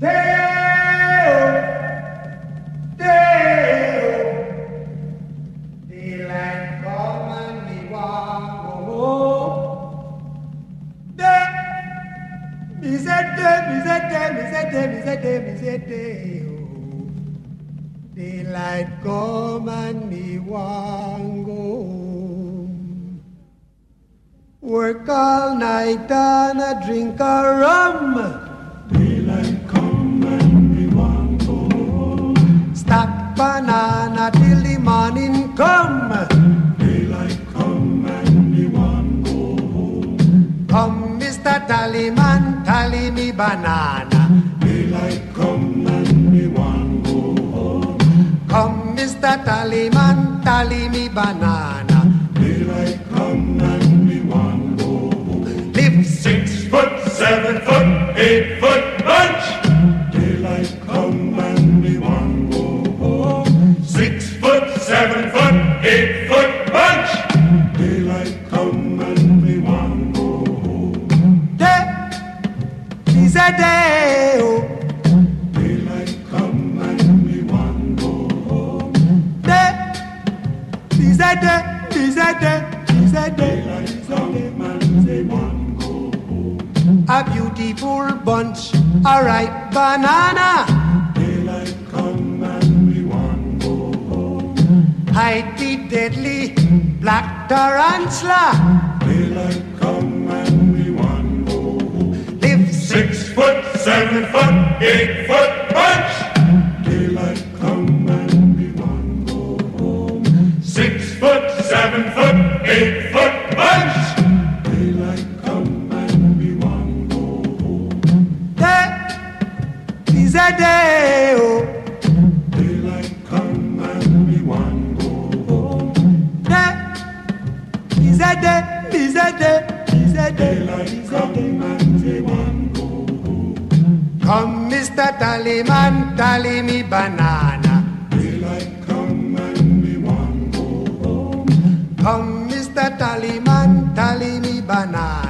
Daylight Tally me banana. Daylight come and me want go. Live Six foot, seven foot, eight foot Come, Mr. Tallyman, tally me banana.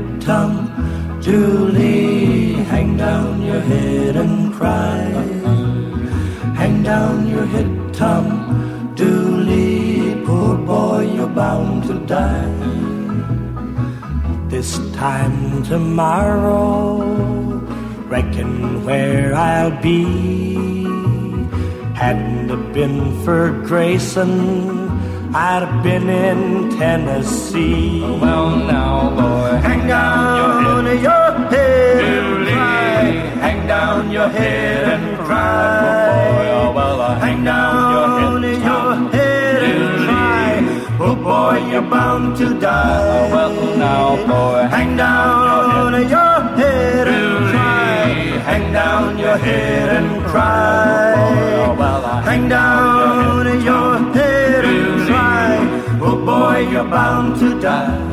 Tom Dooley. Hang down your head and cry. Hang down your head, Tom Dooley. Poor boy, you're bound to die. This time tomorrow, reckon where I'll be. Hadn't it been for Grayson, I'd have been in Tennessee. Well, now, boy, Hang down your head and cry. Hang down your head and cry. Hang down your head and cry. Oh boy, you're bound to die. Well now, boy, hang down your head and cry. Hang down your head and cry. Oh well, Hang down your head and cry. Oh boy, you're bound to die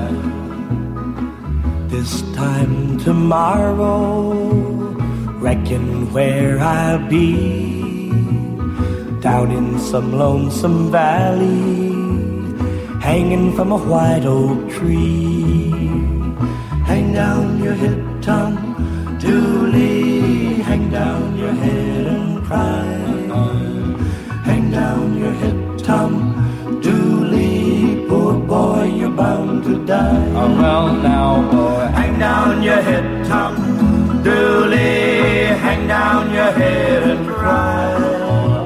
this time tomorrow, reckon where I'll be. Down in some lonesome valley, hanging from a white oak tree. Hang down your head, Tom Dooley, hang down your head and cry. Hang down your head, Tom Well now, boy. Hang down your head, Tom Dooley. Hang down your head and cry.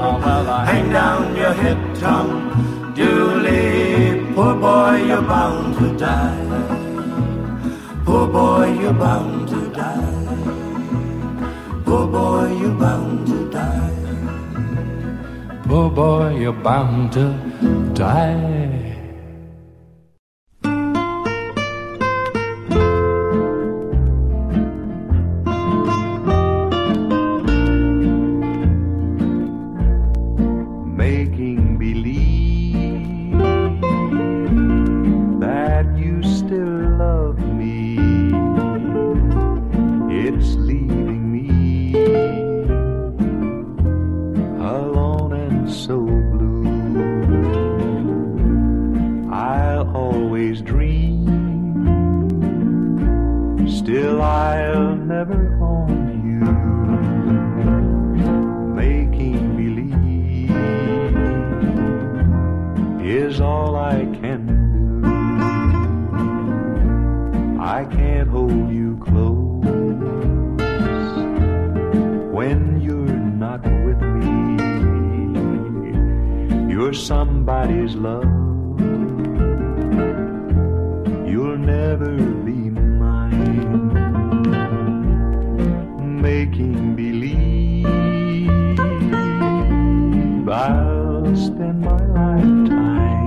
Oh, well, hang down your head, Tom Dooley. Poor boy, you're bound to die. Poor boy, you're bound to die. Poor boy, you're bound to die. Poor boy, you're bound to die. lifetime.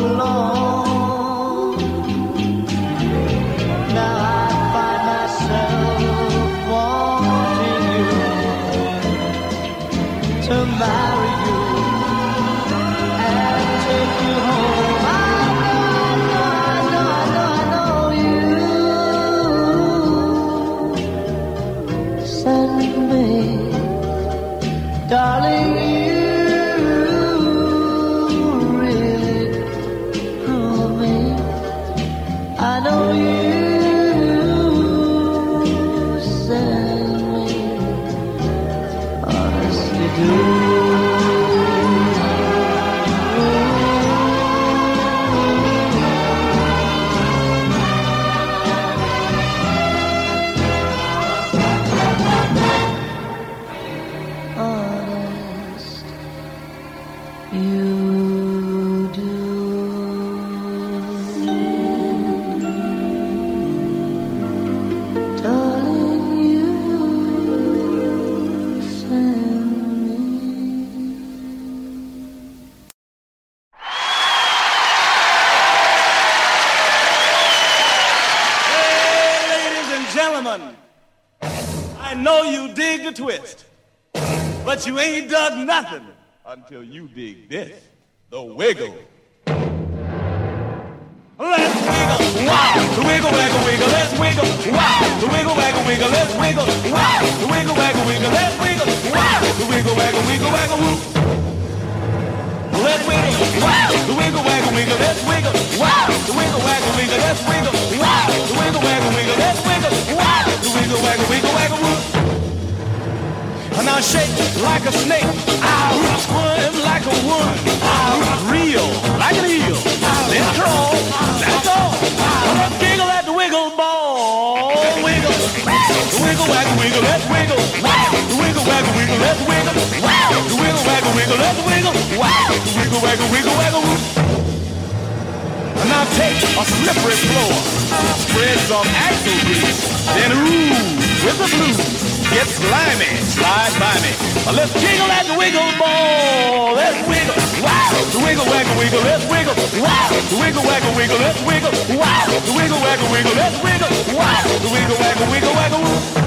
love. Until you dig this, the wiggle. Let's wiggle, wow, the wiggle, waggle, wiggle, let's wiggle, wow, the wiggle, waggle, wiggle, let's wiggle, wow, the wiggle, waggle, wiggle, let's wiggle, wow, the wiggle, waggle, wiggle, waggle, woo. Let's wiggle, wow, the wiggle, waggle, wiggle, let's wiggle, wow, the wiggle, waggle, wiggle, let's wiggle, wow, the wiggle, waggle, wiggle, let's wiggle, wow, the wiggle, waggle, wiggle, waggle, woo. Now shake like a snake, Ow. squirm like a woman, Ow. reel like an eel, then crawl, that's all. Let's giggle at the wiggle ball, wiggle, the wiggle waggle wiggle, let's wiggle, the wiggle waggle wiggle, let's wiggle, the wiggle waggle wiggle, let's wiggle, the wiggle waggle wiggle waggle. Now take a slippery floor, spread some axle grease, then ooh with the blues. Get slimy, slide by me. Let's jiggle at the wiggle ball. Let's wiggle. Wow. The wiggle, waggle, wiggle. Let's wiggle. Wow. The wiggle, waggle, wiggle. Let's wiggle. Wow. Wiggle, wiggle. Let's wiggle. Wow. Wiggle, waggle, wiggle, waggle.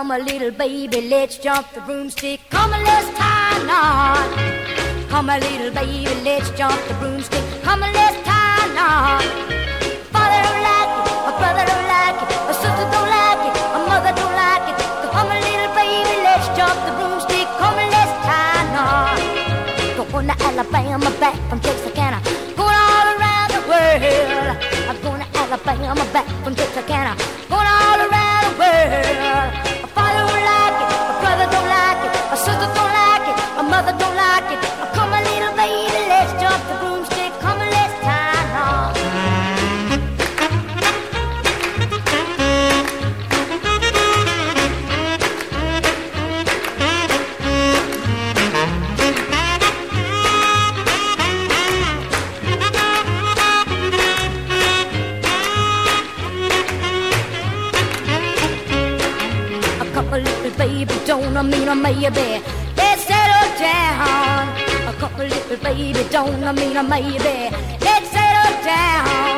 come a little baby, let's jump the broomstick. Come and let's tie a knot. Come a little baby, let's jump the broomstick. Come and let's tie a knot. Father don't like it, a brother don't like it, a sister don't like it, a mother don't like it. Come a little baby, let's jump the broomstick. Come and let's tie a knot. Going to Alabama, back from Texarkana, going all around the world. I'm going to Alabama, back from Texarkana, baby don't I mean a maybe. Let's settle down. A couple little baby don't I mean a maybe. Let's settle down.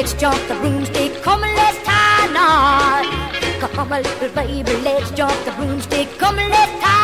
Let's jump the broomstick. Come and let's tie a knot. Come a little baby, let's jump the broomstick. Come and let's tie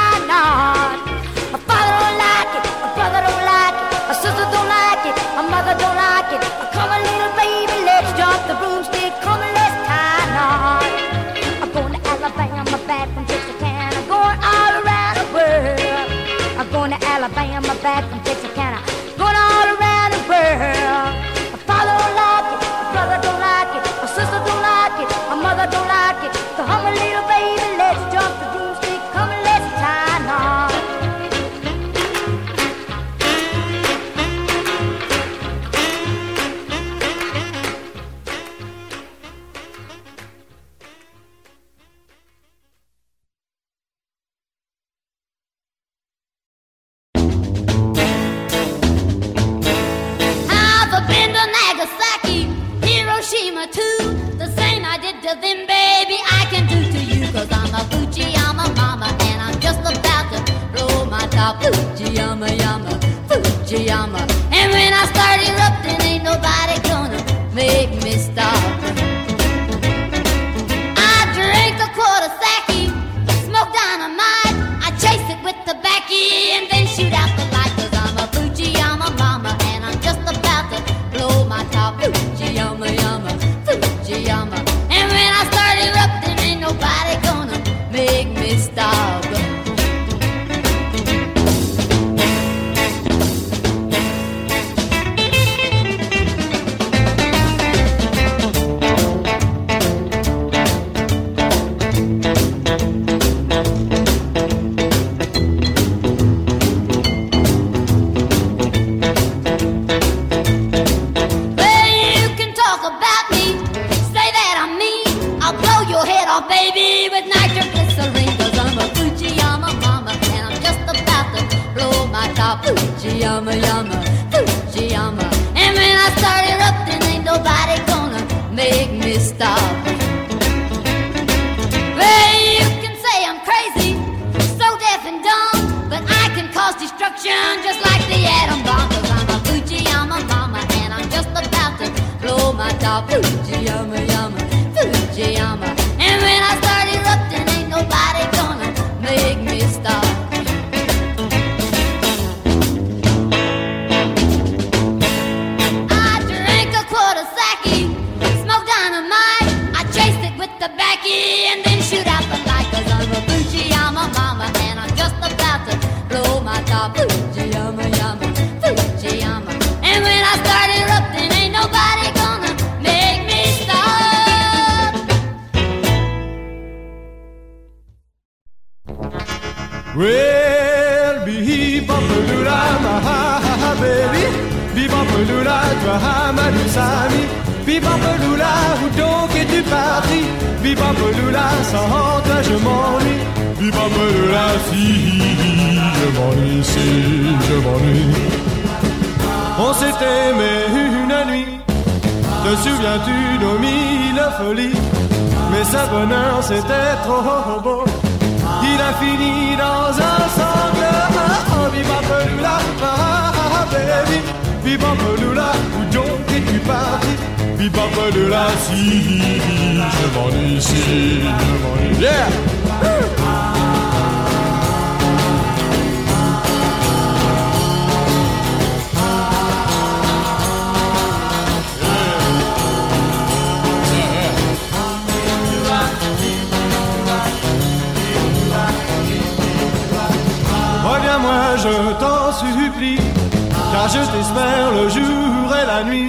Je t'espère le jour et la nuit.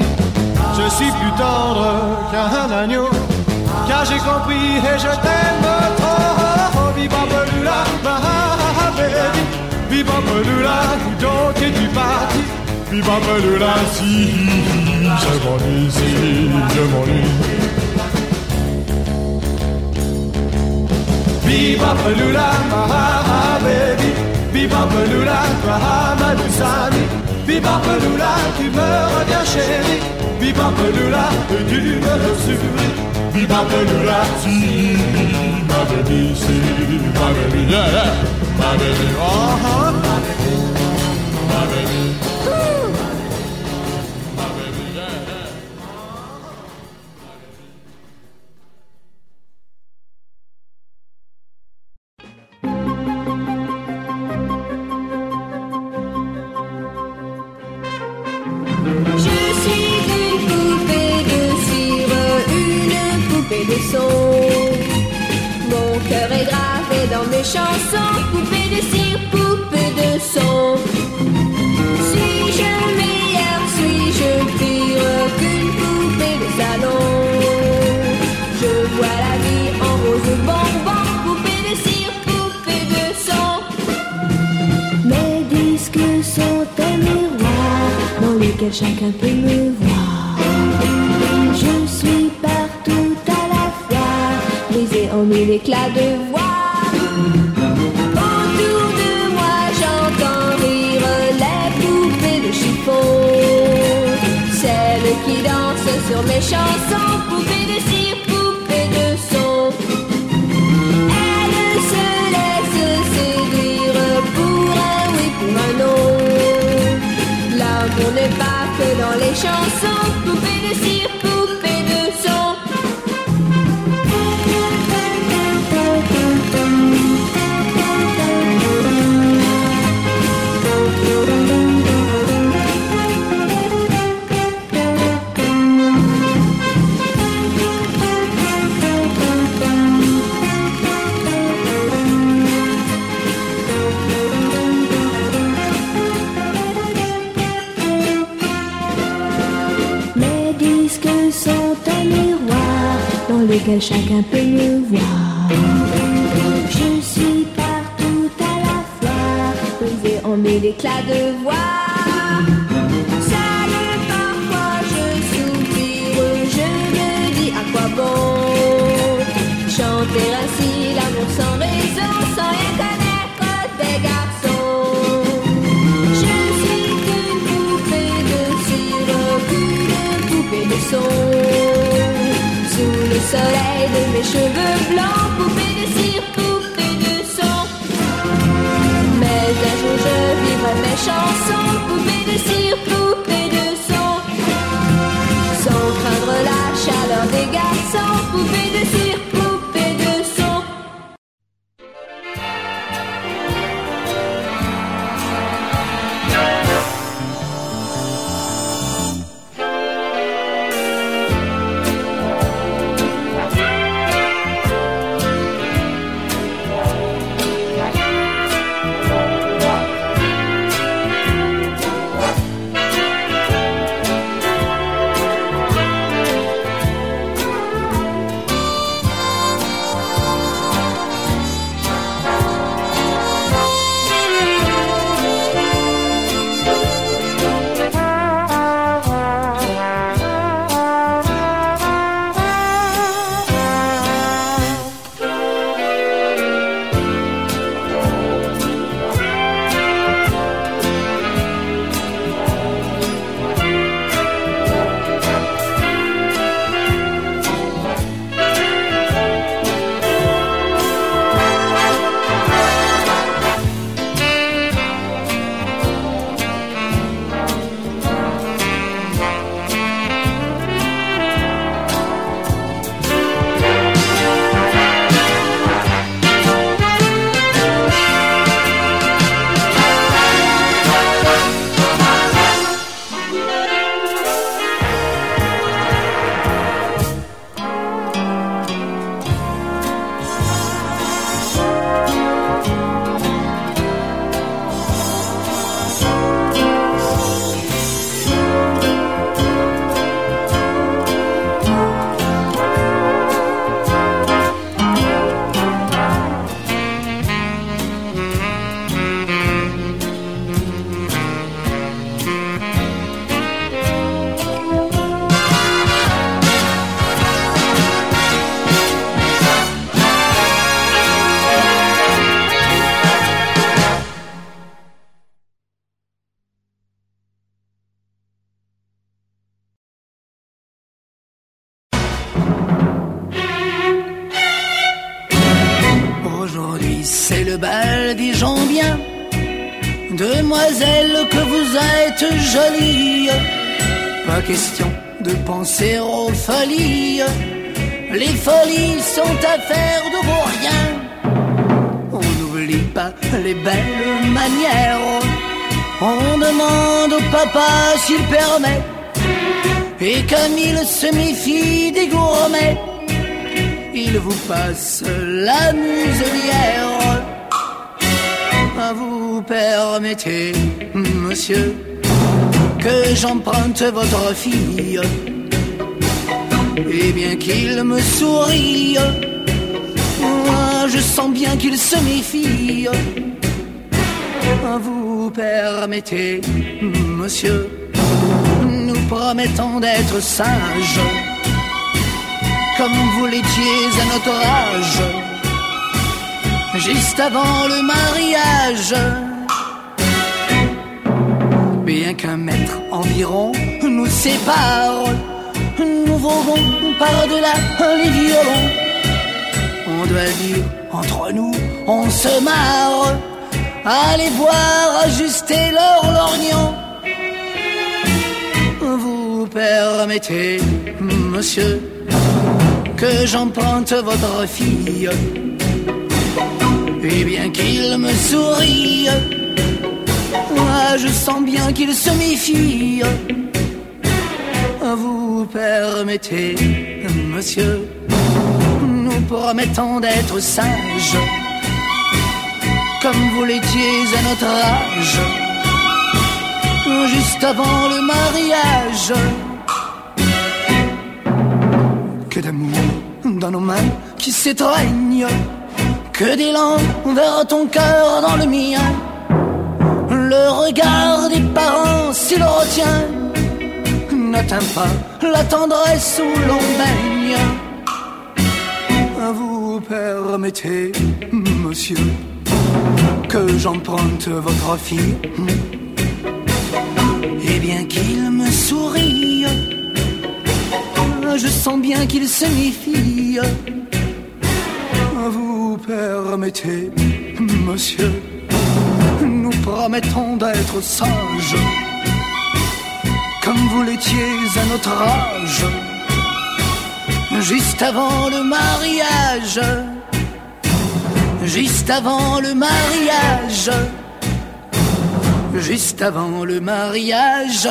Je suis plus tendre qu'un agneau. Car j'ai compris et je t'aime trop. Viva Belula, ma baby. Viva Belula, où donc es-tu parti? Viva Belula, si je m'ennuie, si je m'ennuie. Viva Belula, ma baby. Viva Belula, ma Manusami. Bibarbeloula, tu me reviens chérie Bibarbeloula, tu me ressuris Bibarbeloula, si, ma baby, si, ma baby, yeah, yeah. ma baby, oh, oh. ma baby, ma lequel chacun peut me voir. Je suis partout à la fois, posé en mille éclats de voix. Soleil de mes cheveux blancs, poupée de cire, poupée de son. Mais un jour je vivrai mes chansons, folies. Les folies sont affaires de vos riens. On n'oublie pas les belles manières. On demande au papa s'il permet. Et comme il se méfie des gourmets, il vous passe la muselière. Vous permettez, monsieur, que j'emprunte votre fille. Et bien qu'il me sourie, moi je sens bien qu'il se méfie. Vous permettez, monsieur, nous promettons d'être sages, comme vous l'étiez à notre âge, juste avant le mariage. Bien qu'un mètre environ nous sépare, par-delà les violons. On doit dire, entre nous, on se marre. Allez voir ajuster leur lorgnon. Vous permettez, monsieur, que j'emprunte votre fille. Et bien qu'il me sourie, moi je sens bien qu'il se méfie. Vous permettez, monsieur, nous promettons d'être sages, comme vous l'étiez à notre âge, juste avant le mariage. Que d'amour dans nos mains qui s'étreignent, que d'élan vers ton cœur dans le mien. Le regard des parents, s'il retient, n'atteint pas la tendresse où l'on baigne. Vous permettez, monsieur, que j'emprunte votre fille? Et bien qu'il me sourie, je sens bien qu'il se méfie. Vous permettez, monsieur, nous promettons d'être sages, comme vous l'étiez à notre âge, juste avant le mariage, juste avant le mariage, juste avant le mariage.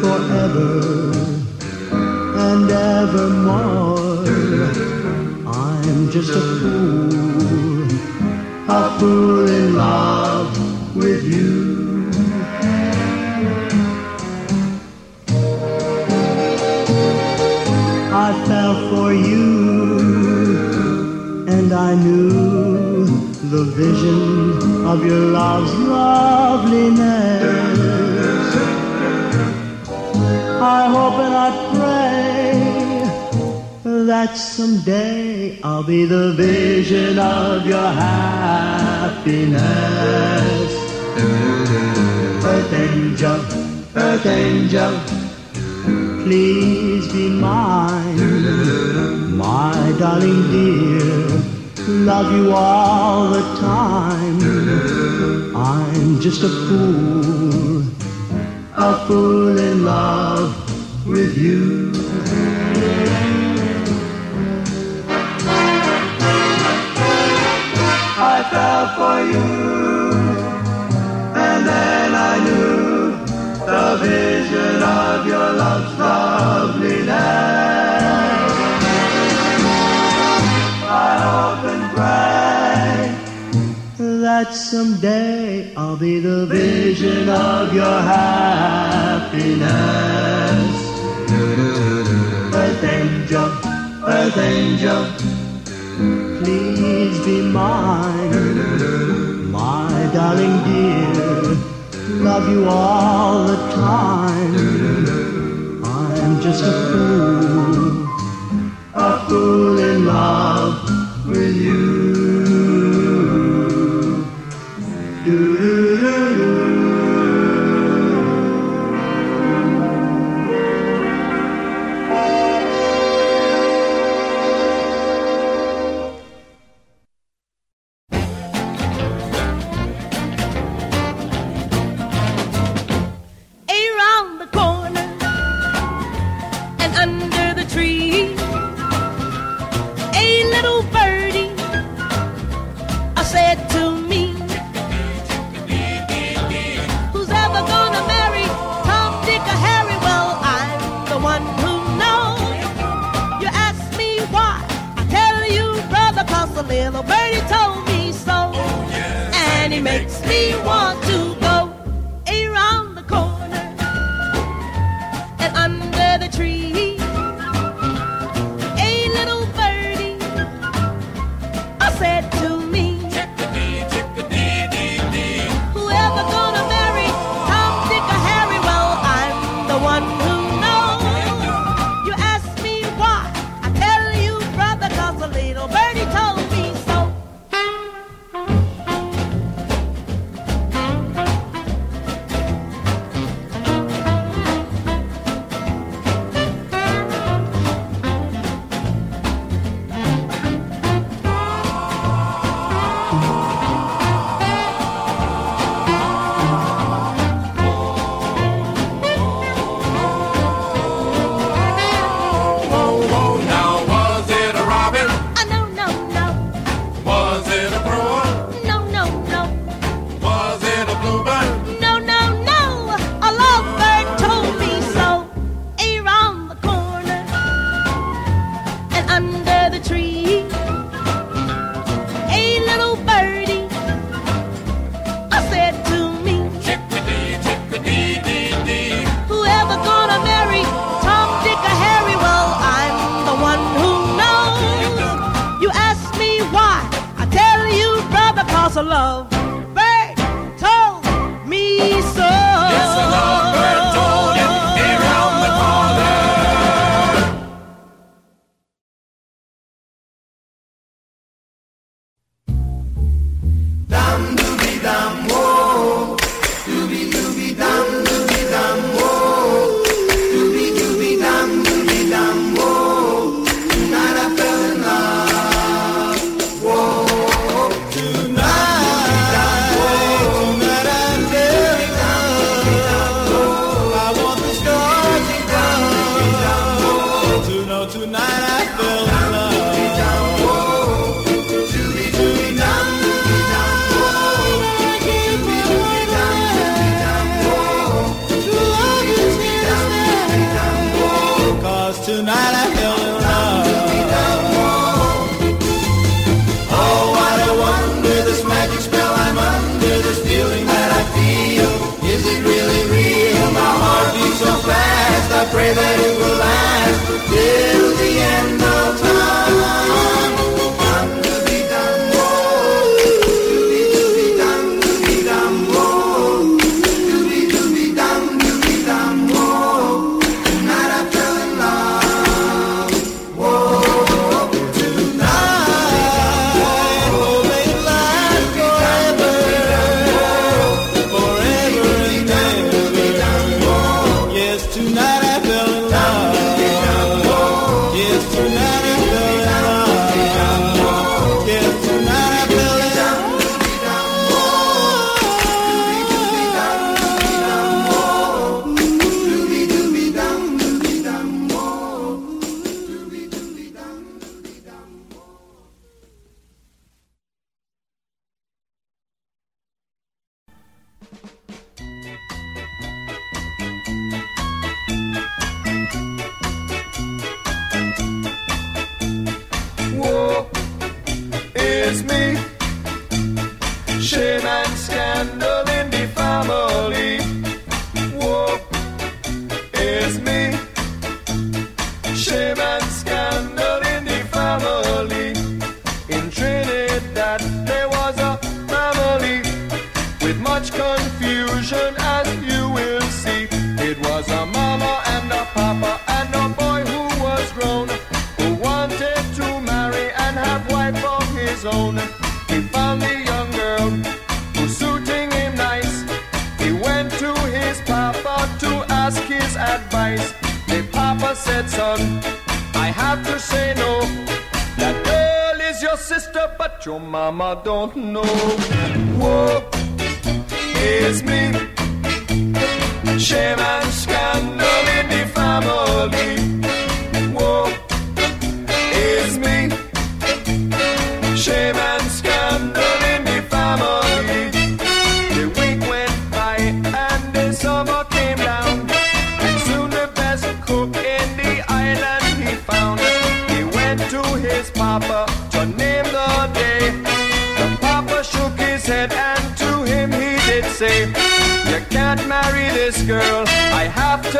Forever and evermore. I'm just a fool, a fool in love with you. I fell for you, and I knew the vision of your love's loveliness. I hope and I pray that someday I'll be the vision of your happiness. Earth angel, earth angel, please be mine, my darling dear. Love you all the time. I'm just a fool, fool in love with you. I fell for you, and then I knew the vision of your love's loveliness. That someday I'll be the vision of your happiness. Earth angel, earth angel, please be mine, my darling dear. Love you all the time. I'm just a fool, a fool in love with you.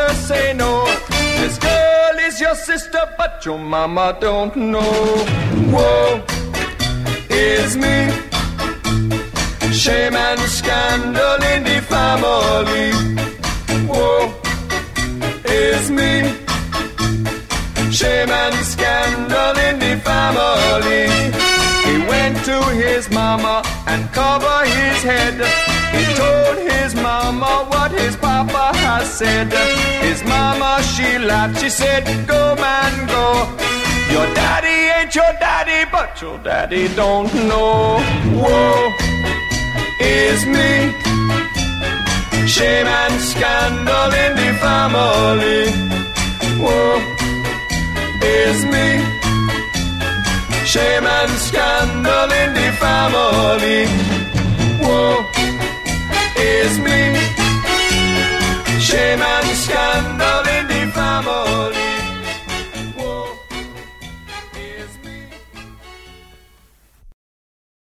To say no. This girl is your sister, but your mama don't know. Whoa, is me. Shame and scandal in the family. Whoa, is me. Shame and scandal in the family. He went to his mama and covered his head. He told his mama what his papa has said. His mama, she laughed, she said, Go, man, go. Your daddy ain't your daddy, but your daddy don't know. Whoa, is me. Shame and scandal in the family. Whoa, is me. Shame and scandal in the family. Whoa, is me. Shame and scandal in the family. Whoa, is me.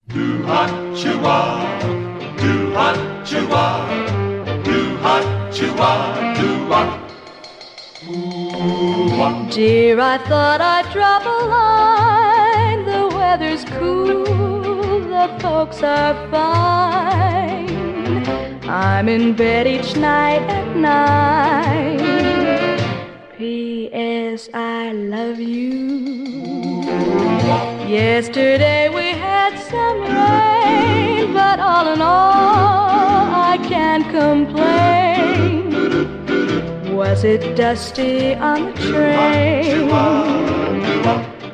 Do hot chua, do hot chua, do hot chua, do what? Ooh, what? Dear, I thought I'd drop a line. The weather's cool, the folks are fine. I'm in bed each night at nine. P.S. I love you. Yesterday we had some rain, but all in all, I can't complain. Was it dusty on the train?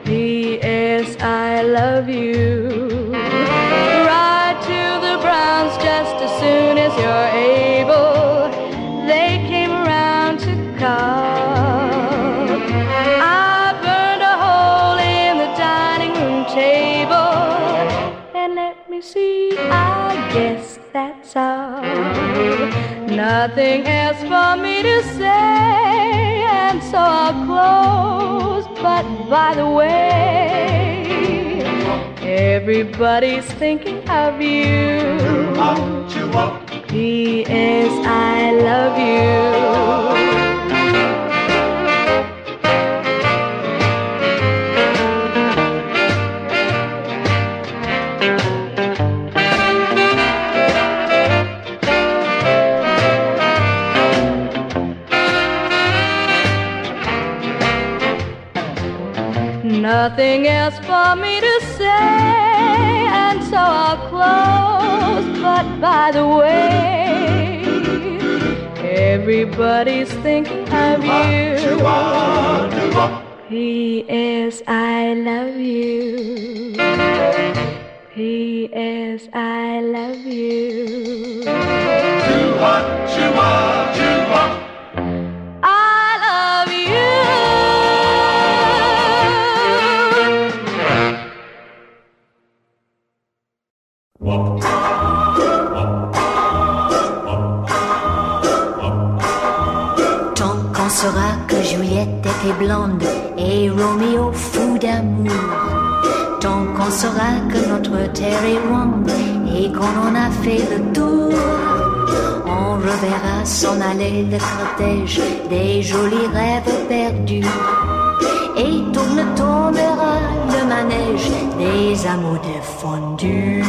P.S. I love you. Ride to the Browns just soon as you're able. They came around to call. I burned a hole in the dining room table. And let me see, I guess that's all. Nothing else for me to say, and so I'll close. But by the way, everybody's thinking of you. P.S. I love you. Nothing else for me to say, and so I'll close but by the way, everybody's thinking of you. P.S. I love you. P.S. I love you. Que Juliette était blonde et Roméo fou d'amour. Tant qu'on saura que notre terre est ronde et qu'on en a fait le tour. On reverra s'en aller le cortège des jolis rêves perdus. Et tourne, tournera le manège des amours défendus.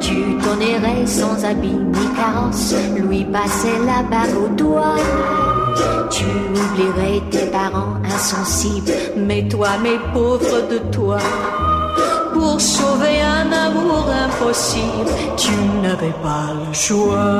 Tu donnerais sans habit ni carrosse, lui passer la bague au doigt. Tu oublierais tes parents insensibles, mais toi, mes pauvres de toi. Pour sauver un amour impossible, tu n'avais pas le choix.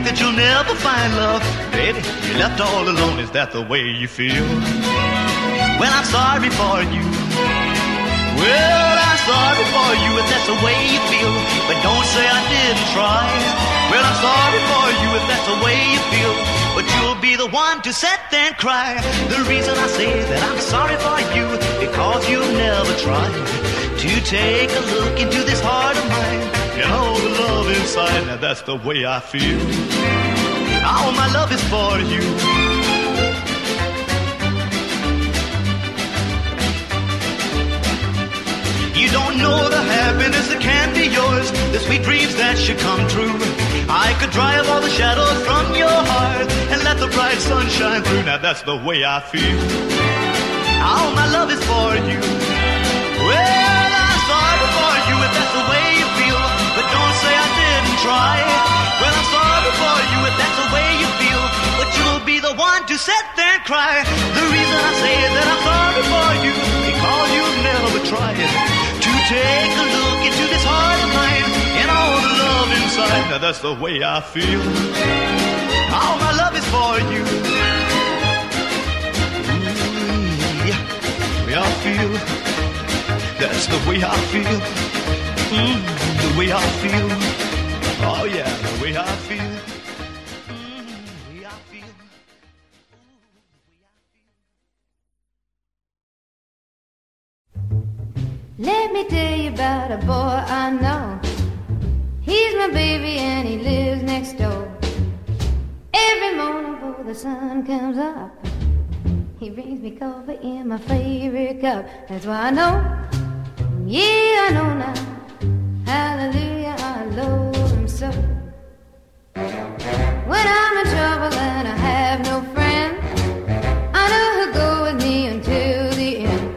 Think that you'll never find love? Baby, you're left all alone. Is that the way you feel? Well, I'm sorry for you. Well, I'm sorry for you if that's the way you feel. But don't say I didn't try. Well, I'm sorry for you if that's the way you feel. But you'll be the one to sit there and cry. The reason I say that I'm sorry for you because you've never tried to take a look into this heart of mine and all the love inside. Now that's the way I feel. All my love is for you. You don't know the happiness that can be yours, the sweet dreams that should come true. I could drive all the shadows from your heart and let the bright sun shine through. Now that's the way I feel. All my love is for you. Try. Well, I'm sorry for you if that's the way you feel, but you'll be the one to sit there and cry. The reason I say that I'm sorry for you because you've never tried to take a look into this heart of mine and all the love inside. Now that's the way I feel. All my love is for you. The way I feel. That's the way I feel. Mm, the way I feel. Oh yeah, the way I feel. Mm-hmm. Let me tell you about a boy I know. He's my baby and he lives next door. Every morning before the sun comes up, he brings me coffee in my favorite cup. That's why I know, yeah, I know now. Hallelujah, I love so. When I'm in trouble and I have no friend, I know he'll go with me until the end.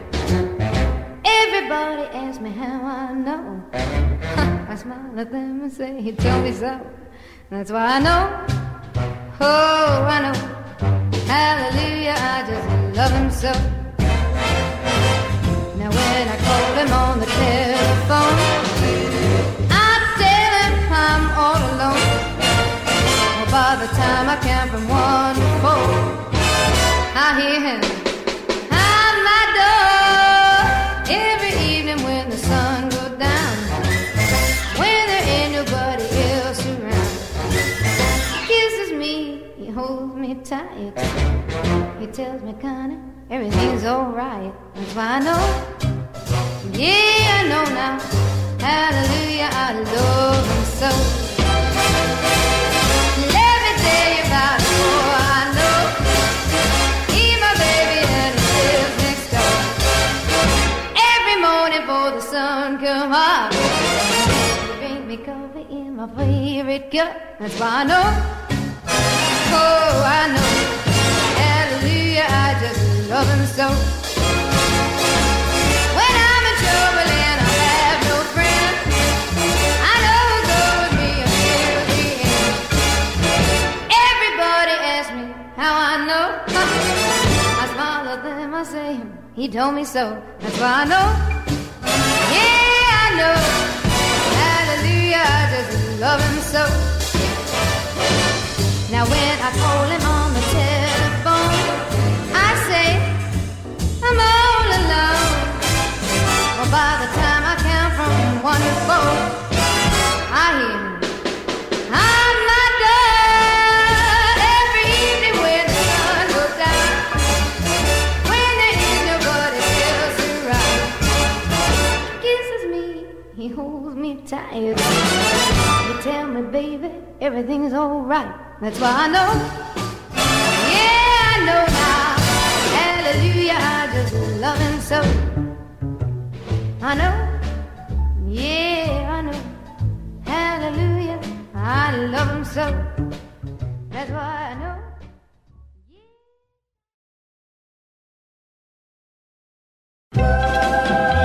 Everybody asks me how I know. I smile at them and say, he told me so. That's why I know. Oh, I know. Hallelujah, I just love him so. Now when I call him on the telephone, the time I count from one to four, I hear him at my door every evening when the sun goes down. When there ain't nobody else around, he kisses me, he holds me tight. He tells me, Connie, everything's alright. That's why I know, yeah, I know now. Hallelujah, I love him so. Cup. That's why I know. Oh, I know. Hallelujah, I just love him so. When I'm in trouble and I have no I know with me until the end. Everybody asks me how I know. I smile at them, I say, hmm, he told me so. That's why I know. Yeah, I know. I just love him so. Now when I call him on the telephone, I say, I'm all alone. Well, by the time I count from one to four, I hear holds me tight. He tell me, baby, everything's alright. That's why I know. Yeah, I know now. Hallelujah, I just love him so. I know. Yeah, I know. Hallelujah, I love him so. That's why I know. Every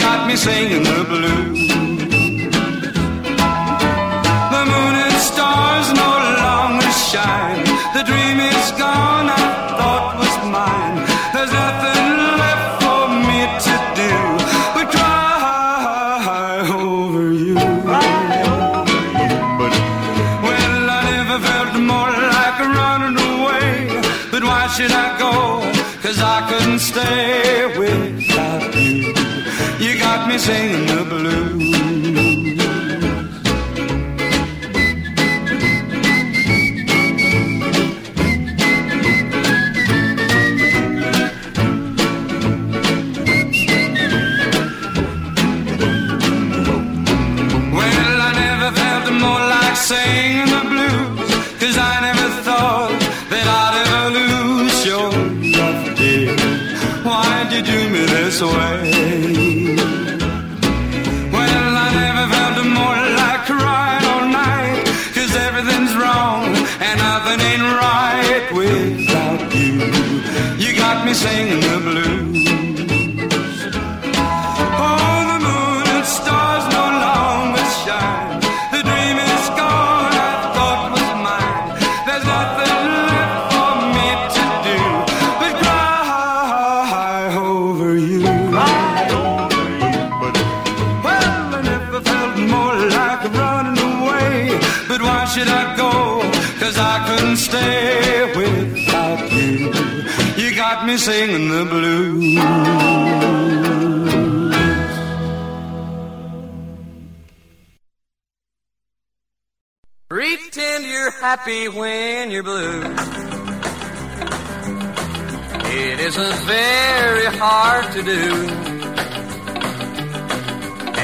got me singing the blues. The moon and stars no longer shine. The dream is gone, You happy when you're blue. It isn't very hard to do.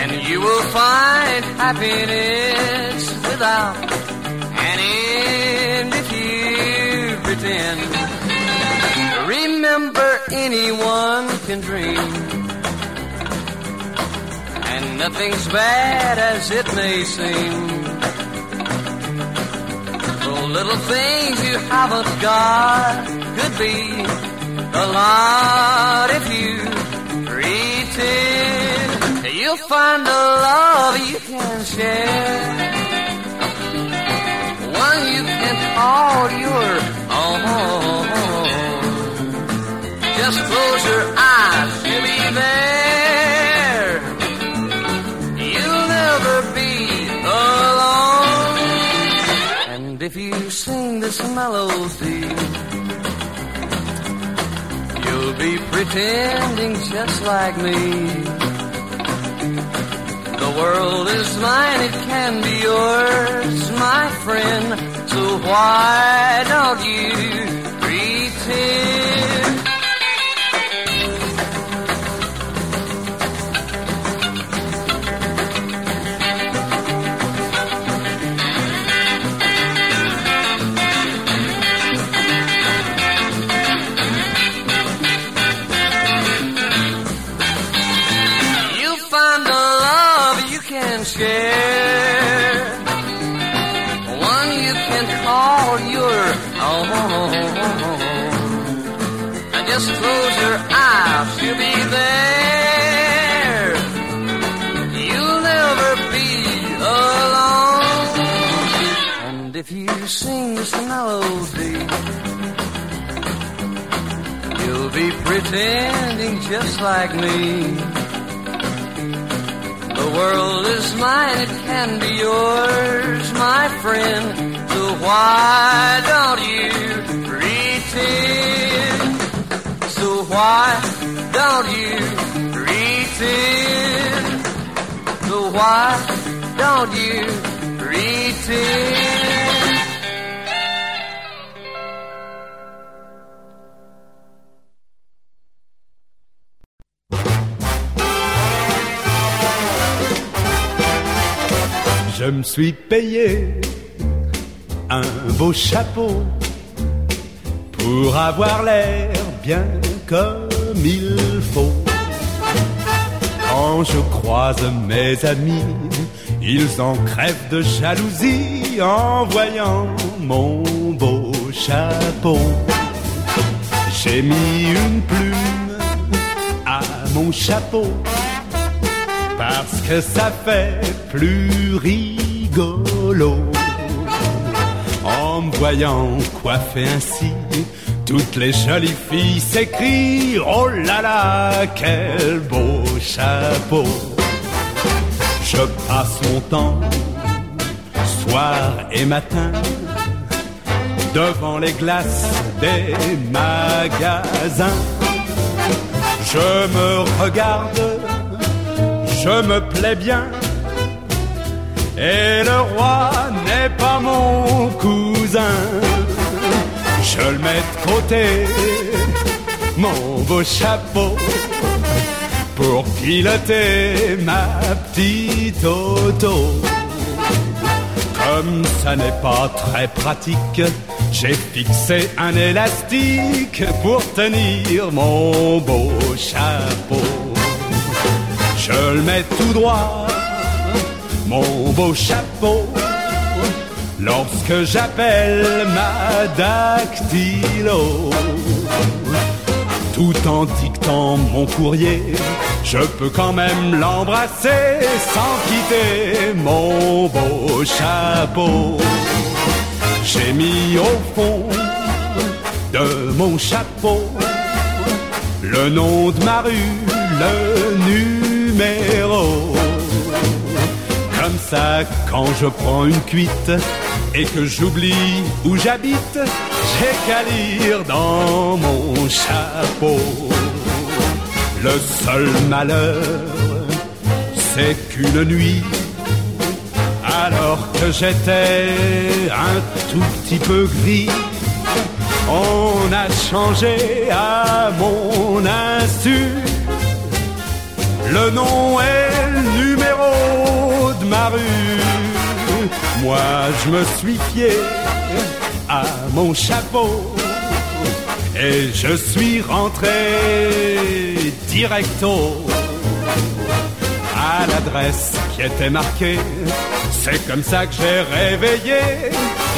And you will find happiness without an end if you pretend. Remember, anyone can dream. And nothing's bad as it may seem. Little things you haven't got could be a lot if you pretend. You'll find a love you can share. One you can call your own. Just close your eyes, you'll be there. If you sing this melody, you'll be pretending just like me. The world is mine, it can be yours, my friend. So why don't you pretend? Just close your eyes, you'll be there. You'll never be alone. And if you sing this melody, you'll be pretending just like me. The world is mine, it can be yours, my friend. So why don't you pretend? Why don't you pretend? So why don't you? Je me suis payé un beau chapeau pour avoir l'air bien comme il faut. Quand je croise mes amis, ils en crèvent de jalousie en voyant mon beau chapeau. J'ai mis une plume à mon chapeau parce que ça fait plus rigolo. En me voyant coiffé ainsi, toutes les jolies filles s'écrient Oh là là, quel beau chapeau! Je passe mon temps, soir et matin, devant les glaces des magasins. Je me regarde je me plais bien. Et le roi n'est pas mon cousin. Je le mets de côté, mon beau chapeau, pour piloter ma petite auto. Comme ça n'est pas très pratique, j'ai fixé un élastique pour tenir mon beau chapeau. Je le mets tout droit, mon beau chapeau, lorsque j'appelle ma dactylo. Tout en dictant mon courrier, je peux quand même l'embrasser sans quitter mon beau chapeau. J'ai mis au fond de mon chapeau le nom de ma rue, le numéro. Comme ça, quand je prends une cuite et que j'oublie où j'habite, j'ai qu'à lire dans mon chapeau. Le seul malheur, c'est qu'une nuit, alors que j'étais un tout petit peu gris, on a changé à mon insu. Le nom et le numéro de ma rue. Moi, je me suis fié à mon chapeau. Et je suis rentré directo à l'adresse qui était marquée. C'est comme ça que j'ai réveillé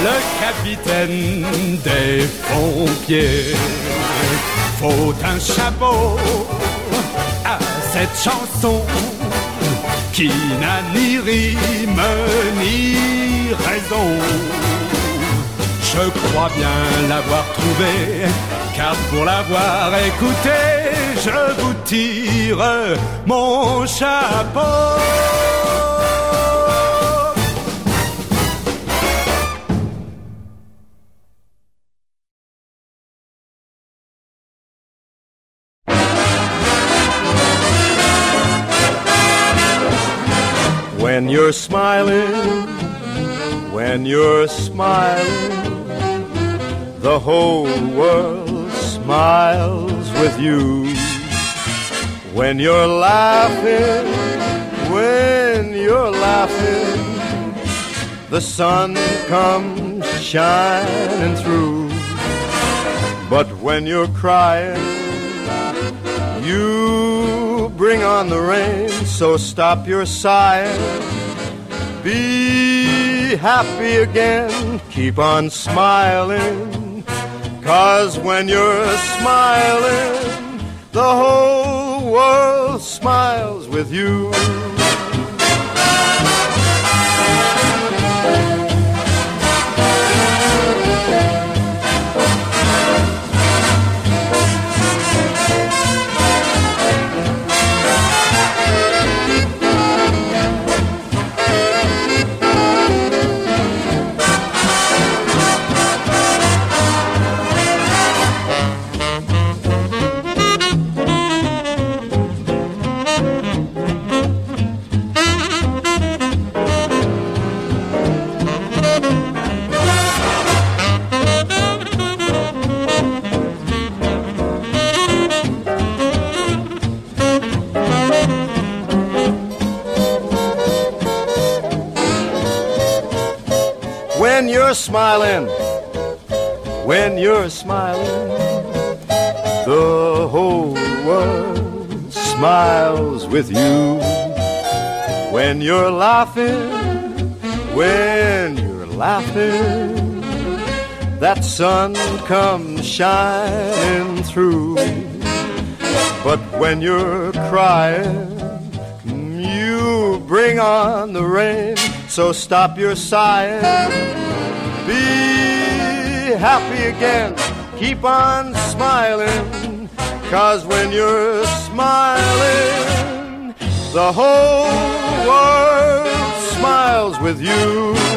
le capitaine des pompiers. Faut un chapeau à cette chanson qui n'a ni rime ni raison. Je crois bien l'avoir trouvé, car pour l'avoir écouté, je vous tire mon chapeau. When you're smiling, when you're smiling, the whole world smiles with you. When you're laughing, when you're laughing, the sun comes shining through. But when you're crying, you bring on the rain, so stop your sighing. Be happy again, keep on smiling. Cause when you're smiling, the whole world smiles with you. you're smiling, when you're smiling, the whole world smiles with you. When you're laughing, when you're laughing, that sun comes shining through. But when you're crying, you bring on the rain. So stop your sighing be happy again. Keep on smiling. Cause when you're smiling, the whole world smiles with you.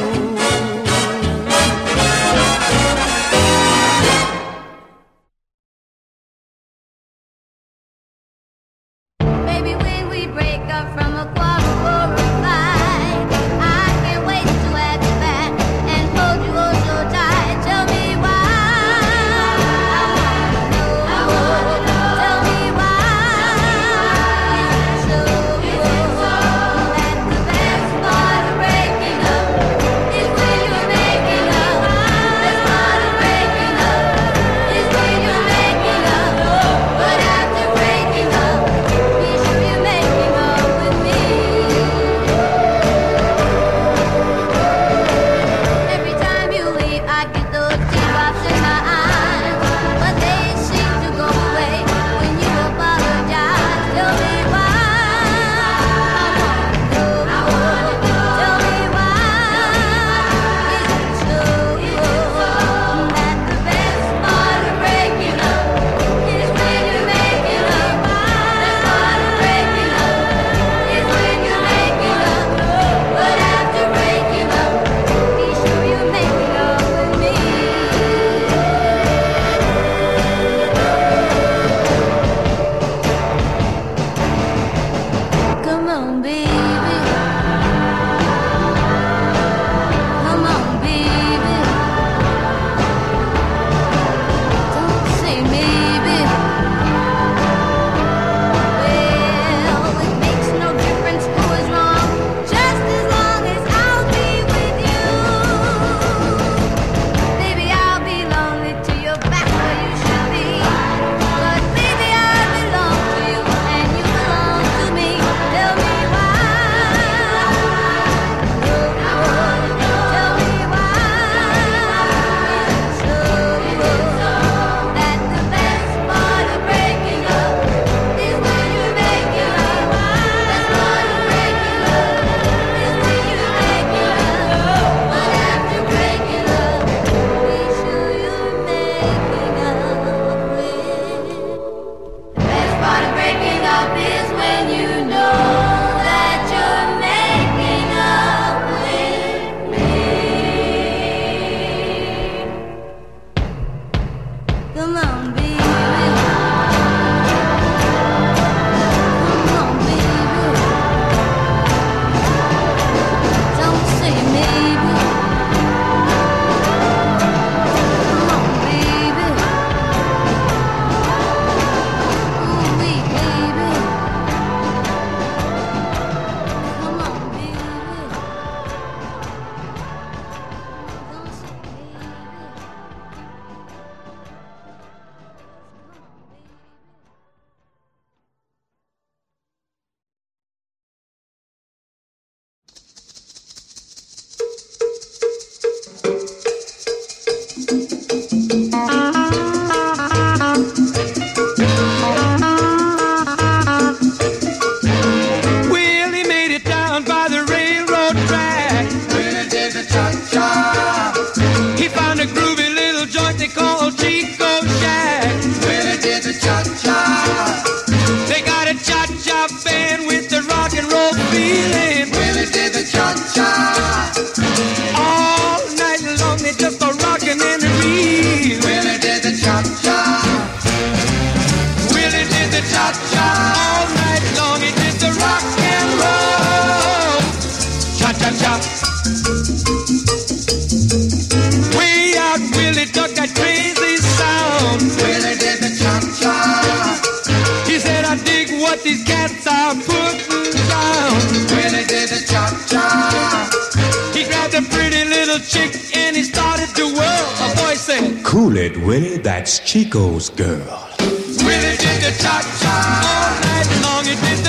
little chick and he started to whirl. A voice said, Cool it, Willie, that's Chico's girl. Willie did the cha cha all night long. It did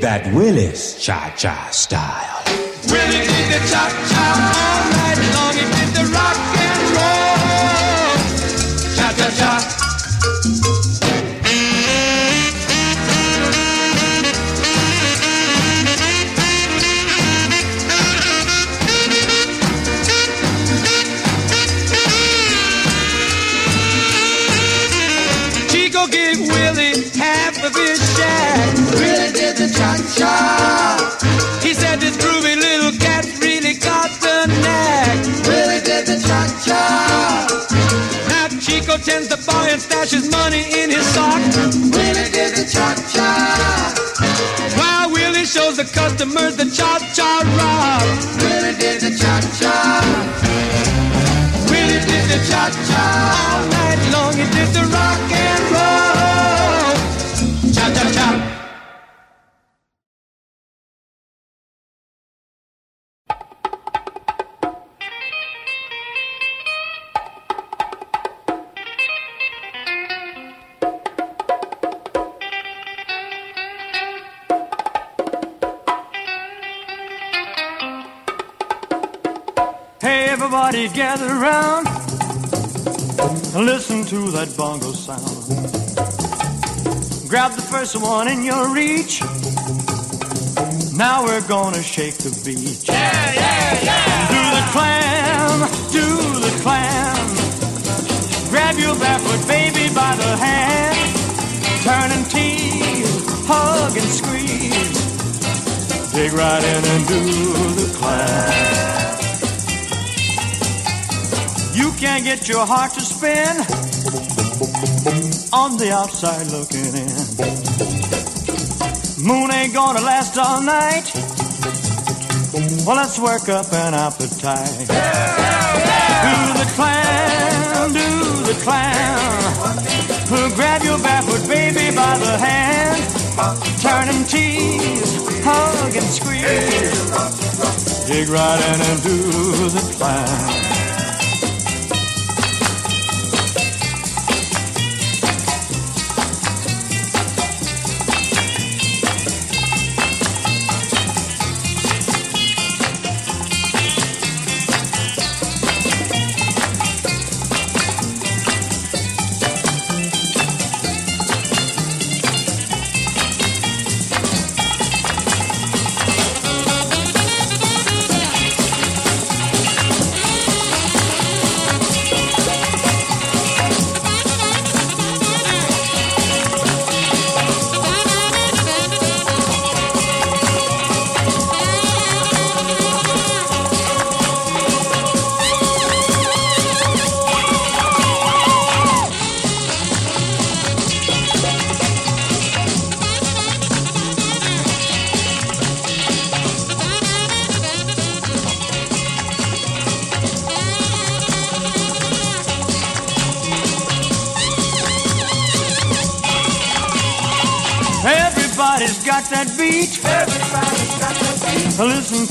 That Willis cha-cha style. Willie did the cha-cha all The cha-cha. He said this groovy little cat really got the knack. Willie did the cha-cha. Now Chico tends the boy and stashes money in his sock. Willie did the cha-cha. While Willie shows the customers the cha-cha rock. Willie did the cha-cha. Willie did the cha-cha all night long. He did the rock first one in your reach. Now we're gonna shake the beach. Yeah, yeah, yeah. Do the clam, do the clam. Grab your barefoot baby by the hand. Turn and tease, hug and squeeze. Dig right in and do the clam. You can't get your heart to spin on the outside looking in. Moon ain't gonna last all night. Well, let's work up an appetite. Do the clam, do the clam. Grab your barefoot baby by the hand. Turn and tease, hug and squeeze. Dig right in and do the clam.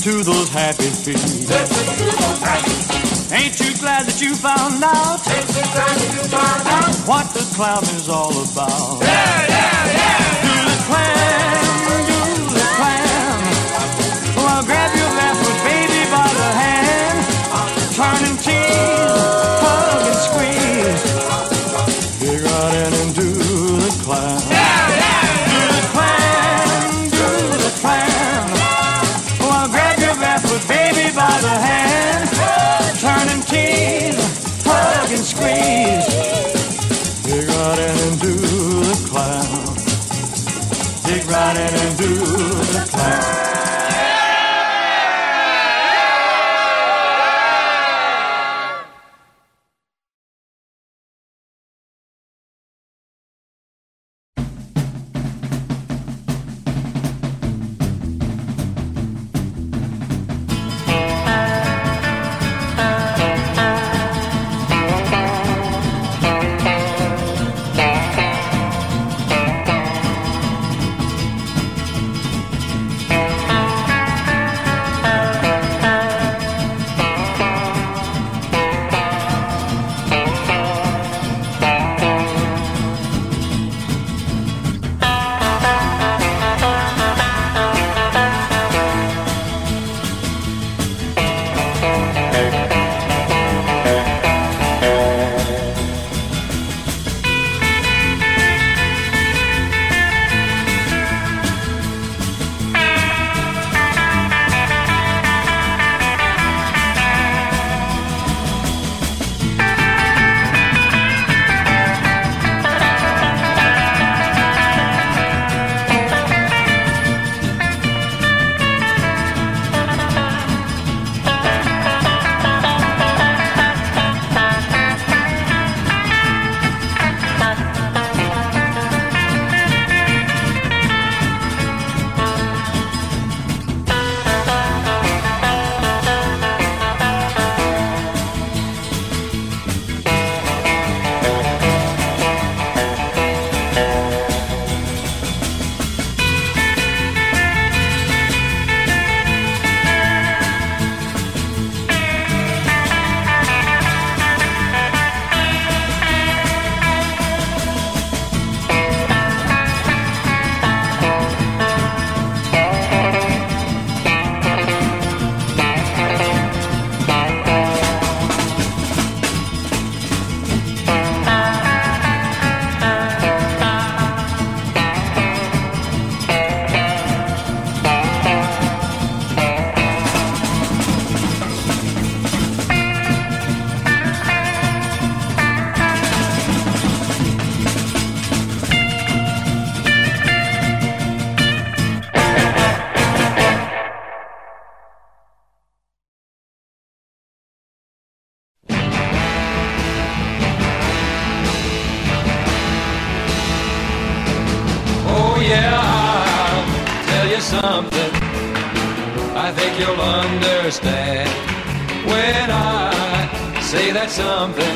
To those happy feet. Listen to those happy feet. Ain't you glad that you found out? Ain't you glad that you found out what the clown is all about? Something.